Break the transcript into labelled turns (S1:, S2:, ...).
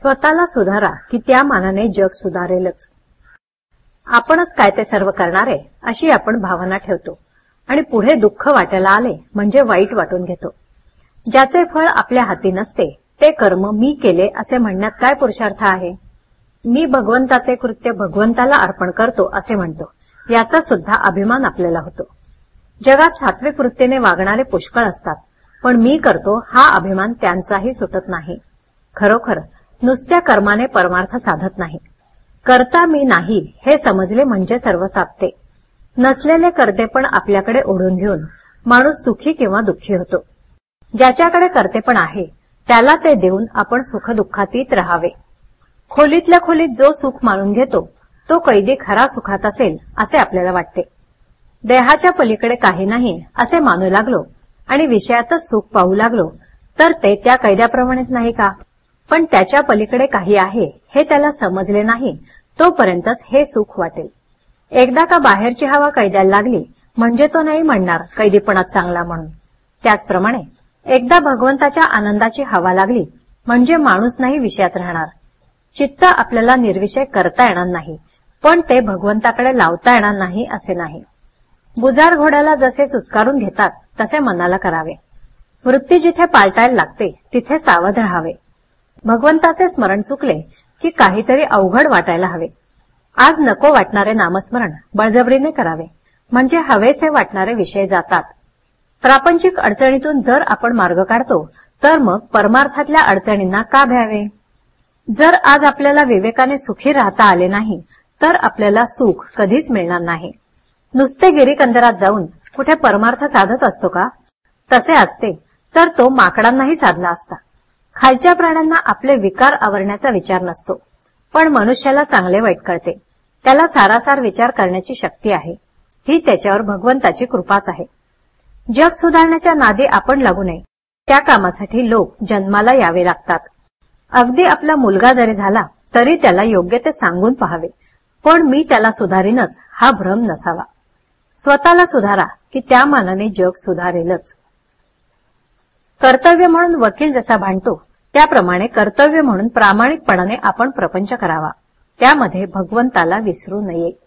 S1: स्वतःला सुधारा की त्या मानाने जग सुधारेलच. आपणच काय ते सर्व करणारे अशी आपण भावना ठेवतो. आणि पुढे दुःख वाटायला आले म्हणजे वाईट वाटून घेतो. ज्याचे फळ आपल्या हाती नसते ते कर्म मी केले असे म्हणण्यात काय पुरुषार्थ आहे? मी भगवंताचे कृत्य भगवंताला अर्पण करतो असे म्हणतो. याचा सुद्धा अभिमान आपल्याला होतो. जगात सात्विक वृत्तीने वागणारे पुष्कळ असतात पण मी करतो हा अभिमान त्यांचाही सुटत नाही. खरोखर नुसत्या कर्माने परमार्थ साधत नाही. करता मी नाही हे समजले म्हणजे सर्व साधते नसलेले करतेपण आपल्याकडे ओढून घेऊन माणूस सुखी किंवा दुःखी होतो. ज्याच्याकडे करतेपण आहे त्याला ते देऊन आपण सुखदुःखातीत राहावे. खोलीतल्या खोलीत जो सुख मानून घेतो तो कैदी खरा सुखात असेल असे आपल्याला वाटते. देहाच्या पलीकडे काही नाही असे मानू लागलो आणि विषयातच सुख पाहू लागलो तर ते त्या कैद्याप्रमाणेच नाही का? पण त्याच्या पलीकडे काही आहे हे त्याला समजले नाही तोपर्यंतच हे सुख वाटेल. एकदा का बाहेरची हवा कैद्याला लागली म्हणजे तो नाही म्हणणार कैदीपणात चांगला म्हणून. त्याचप्रमाणे एकदा भगवंताच्या आनंदाची हवा लागली म्हणजे माणूस नाही विषयात राहणार. चित्त आपल्याला निर्विषय करता येणार नाही पण ते भगवंताकडे लावता येणार नाही असे नाही. बुजार घोड्याला जसे सुस्कारून घेतात तसे मनाला करावे. वृत्ती जिथे पालटायला लागते तिथे सावध राहावे. भगवंताचे स्मरण चुकले की काहीतरी अवघड वाटायला हवे. आज नको वाटणारे नामस्मरण बळजबरीने करावे. म्हणजे हवेसे वाटणारे विषय जातात. प्रापंचिक अडचणीतून जर आपण मार्ग काढतो तर मग परमार्थातल्या अडचणींना का भ्यावे? जर आज आपल्याला विवेकाने सुखी राहता आले नाही तर आपल्याला सुख कधीच मिळणार नाही. नुसते गिरीकंदरात जाऊन कुठे परमार्थ साधत असतो का? तसे असते तर तो माकडांनाही साधला असता. खालच्या प्राण्यांना आपले विकार आवरण्याचा विचार नसतो पण मनुष्याला चांगले वाईट कळते. त्याला सारासार विचार करण्याची शक्ती आहे. ही त्याच्यावर भगवंताची कृपाच आहे. जग सुधारण्याच्या नादी आपण लागू नये. त्या कामासाठी लोक जन्माला यावे लागतात. अगदी आपला मुलगा जरी झाला तरी त्याला योग्य ते सांगून पहावे. पण मी त्याला सुधारीनच हा भ्रम नसावा. स्वतःला सुधारा की त्या मानाने जग सुधारेलच. कर्तव्य म्हणून वकील जसा भांडतो त्याप्रमाणे कर्तव्य म्हणून प्रामाणिकपणाने आपण प्रपंच करावा. त्यामध्ये भगवंताला विसरू नये.